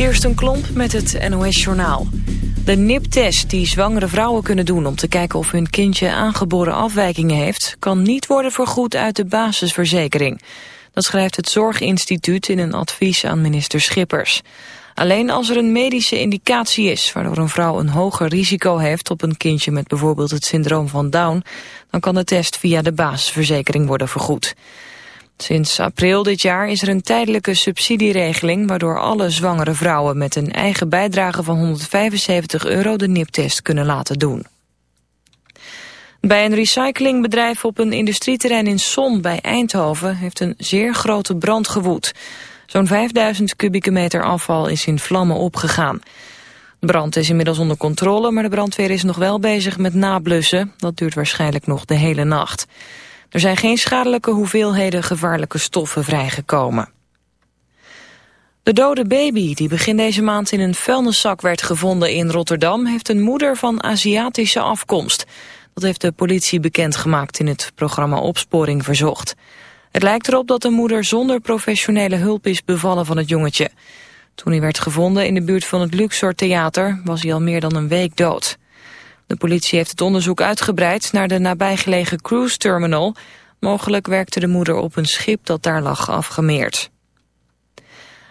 Kirsten Klomp met het NOS-journaal. De NIP-test die zwangere vrouwen kunnen doen om te kijken of hun kindje aangeboren afwijkingen heeft... kan niet worden vergoed uit de basisverzekering. Dat schrijft het Zorginstituut in een advies aan minister Schippers. Alleen als er een medische indicatie is waardoor een vrouw een hoger risico heeft op een kindje met bijvoorbeeld het syndroom van Down, dan kan de test via de basisverzekering worden vergoed. Sinds april dit jaar is er een tijdelijke subsidieregeling... waardoor alle zwangere vrouwen met een eigen bijdrage van 175 euro... de NIP-test kunnen laten doen. Bij een recyclingbedrijf op een industrieterrein in Son bij Eindhoven... heeft een zeer grote brand gewoed. Zo'n 5000 kubieke meter afval is in vlammen opgegaan. De brand is inmiddels onder controle, maar de brandweer is nog wel bezig met nablussen. Dat duurt waarschijnlijk nog de hele nacht. Er zijn geen schadelijke hoeveelheden gevaarlijke stoffen vrijgekomen. De dode baby die begin deze maand in een vuilniszak werd gevonden in Rotterdam... heeft een moeder van Aziatische afkomst. Dat heeft de politie bekendgemaakt in het programma Opsporing Verzocht. Het lijkt erop dat de moeder zonder professionele hulp is bevallen van het jongetje. Toen hij werd gevonden in de buurt van het Luxor Theater was hij al meer dan een week dood. De politie heeft het onderzoek uitgebreid naar de nabijgelegen cruise terminal. Mogelijk werkte de moeder op een schip dat daar lag afgemeerd.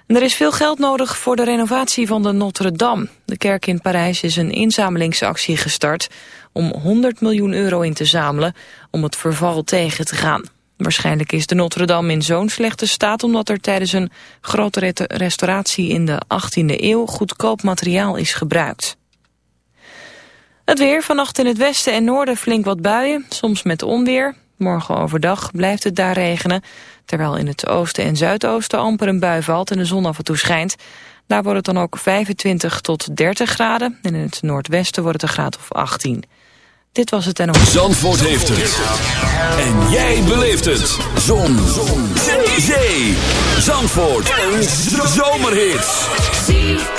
er is veel geld nodig voor de renovatie van de Notre-Dame. De kerk in Parijs is een inzamelingsactie gestart om 100 miljoen euro in te zamelen om het verval tegen te gaan. Waarschijnlijk is de Notre-Dame in zo'n slechte staat omdat er tijdens een grote restauratie in de 18e eeuw goedkoop materiaal is gebruikt. Het weer, vannacht in het westen en noorden flink wat buien, soms met onweer. Morgen overdag blijft het daar regenen, terwijl in het oosten en zuidoosten amper een bui valt en de zon af en toe schijnt. Daar wordt het dan ook 25 tot 30 graden en in het noordwesten wordt het een graad of 18. Dit was het en nog. Zandvoort heeft het. En jij beleeft het. Zon. zon. Zee. Zandvoort. Een zomerhit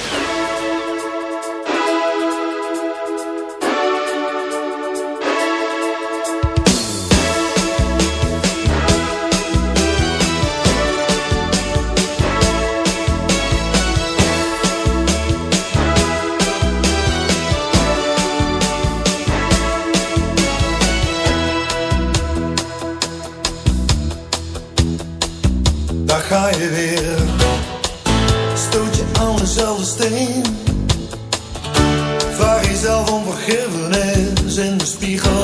Steen. Vraag jezelf om vergiffenis in de spiegel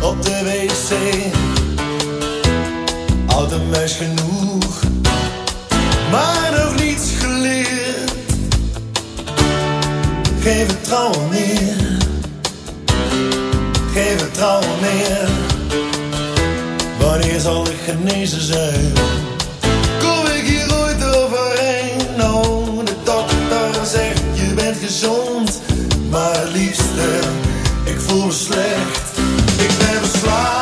op de wc. Oud en meis genoeg, maar nog niets geleerd. Geen vertrouwen meer, geen vertrouwen meer. Wanneer zal ik genezen zijn? Maar liefste, ik voel me slecht. Ik ben verslaafd.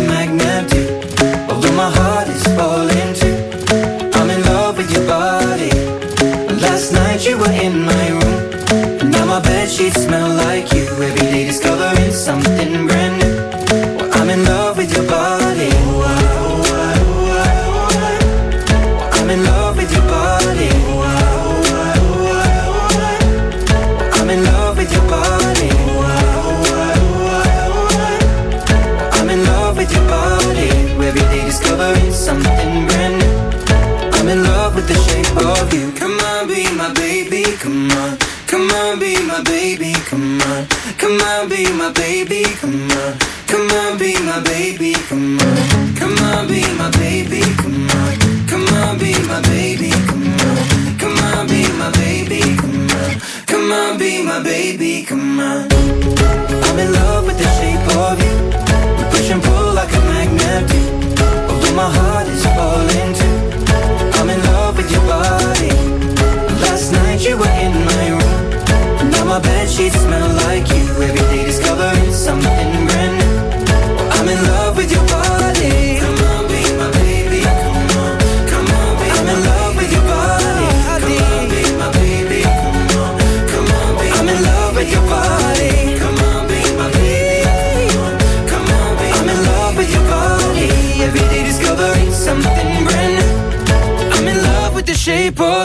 Magnet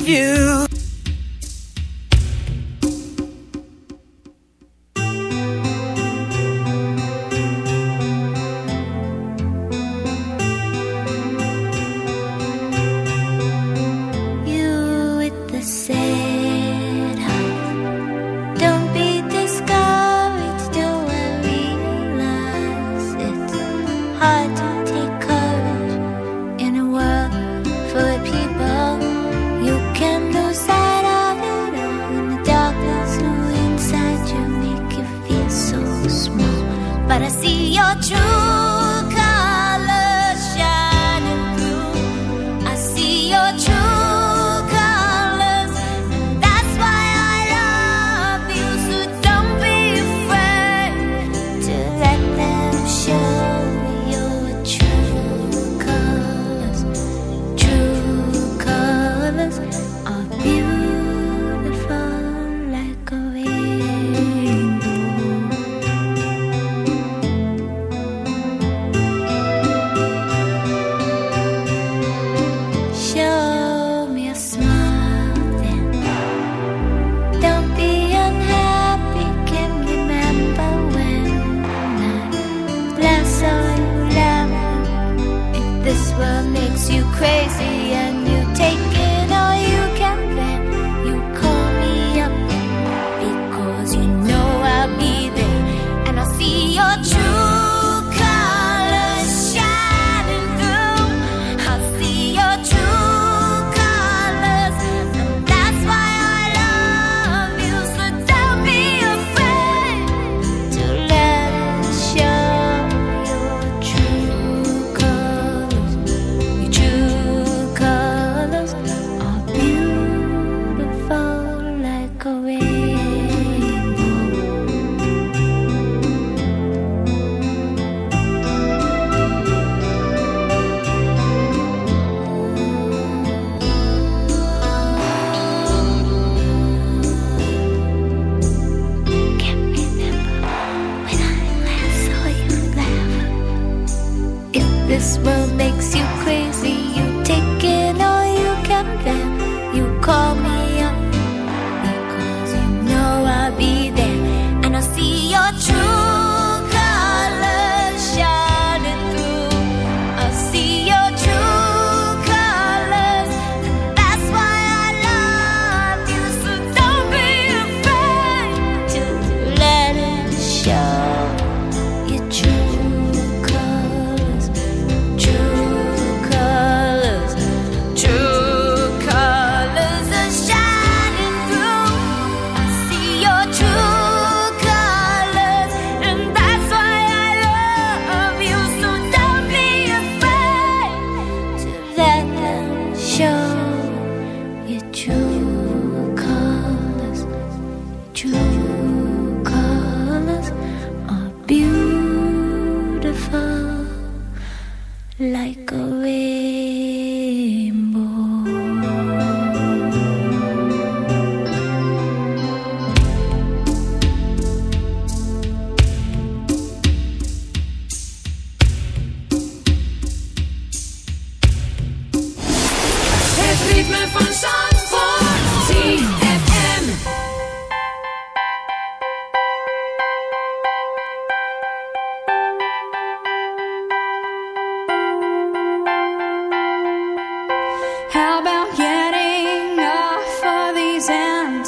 You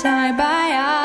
Side by eye.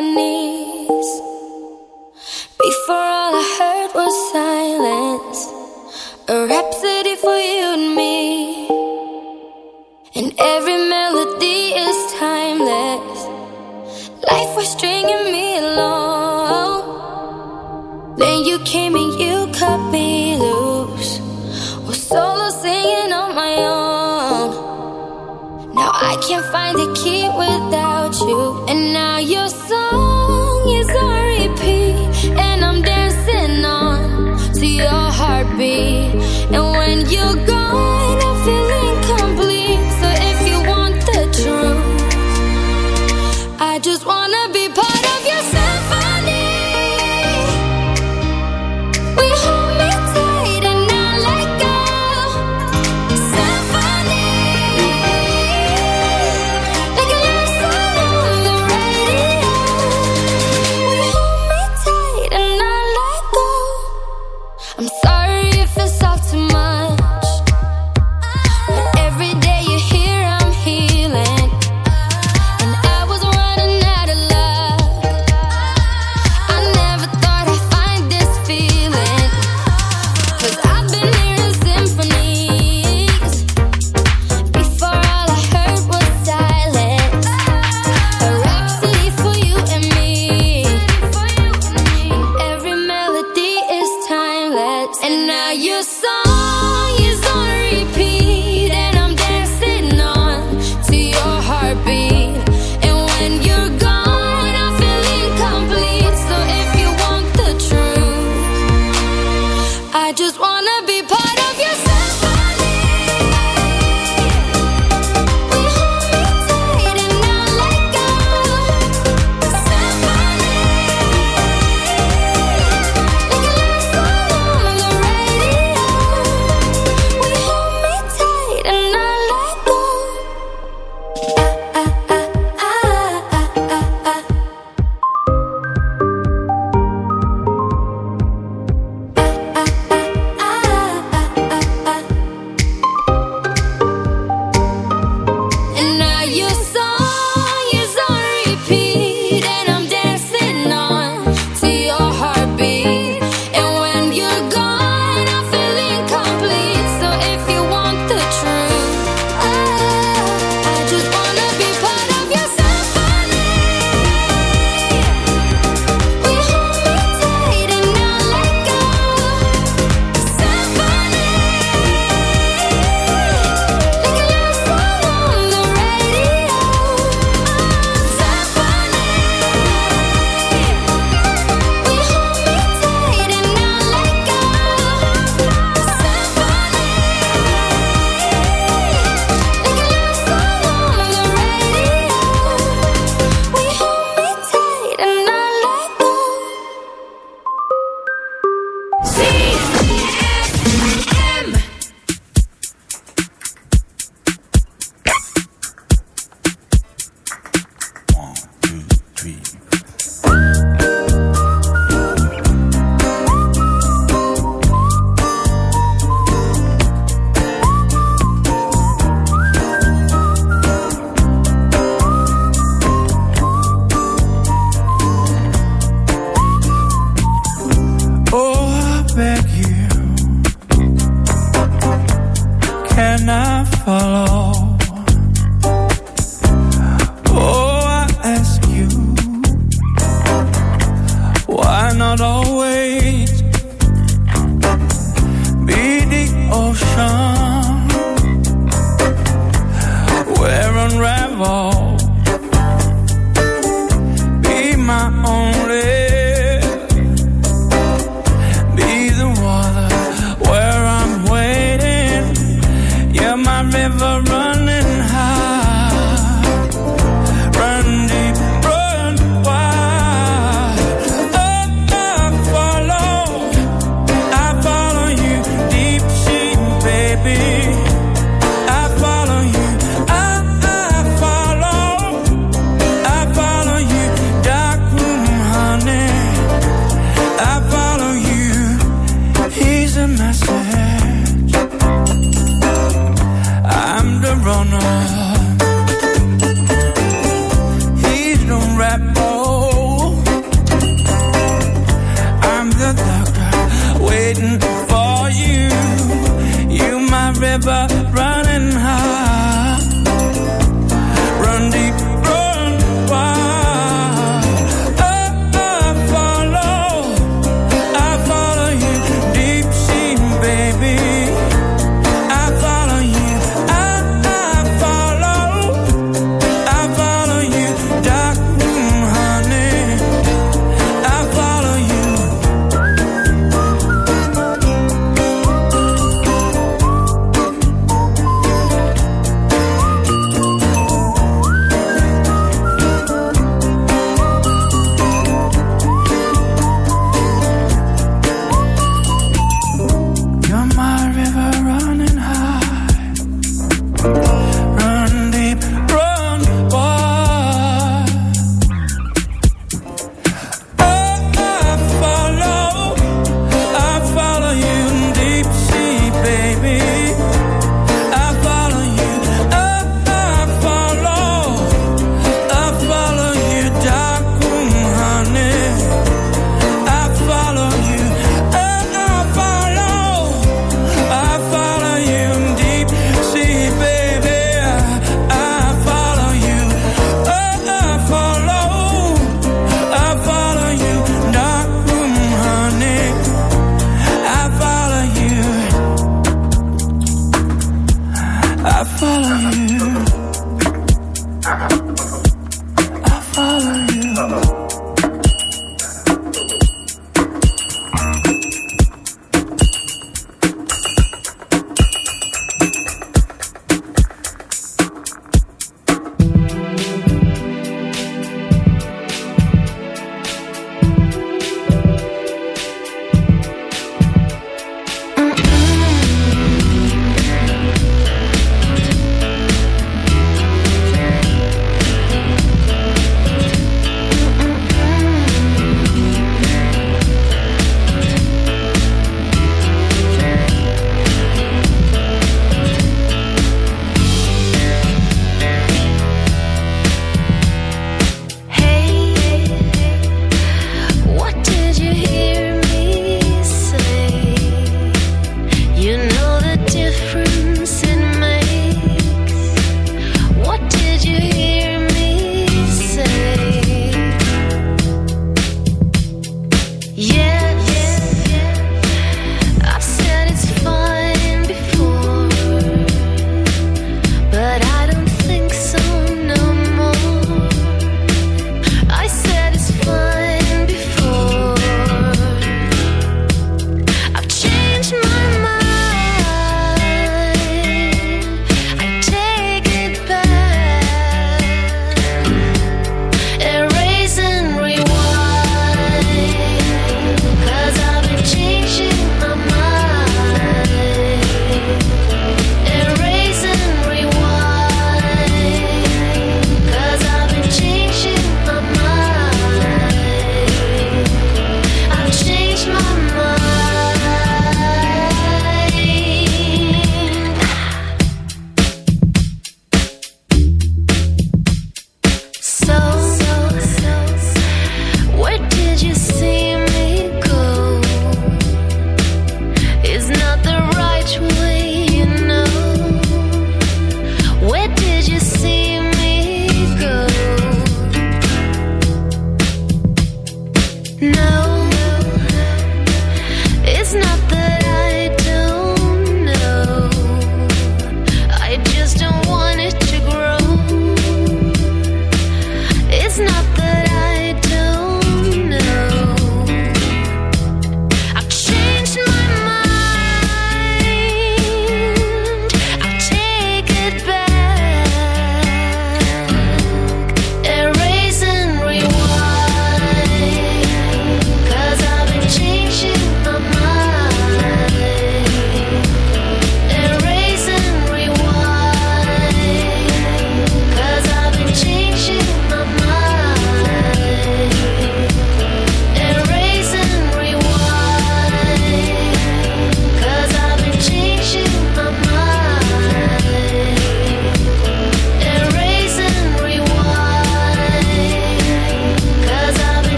company.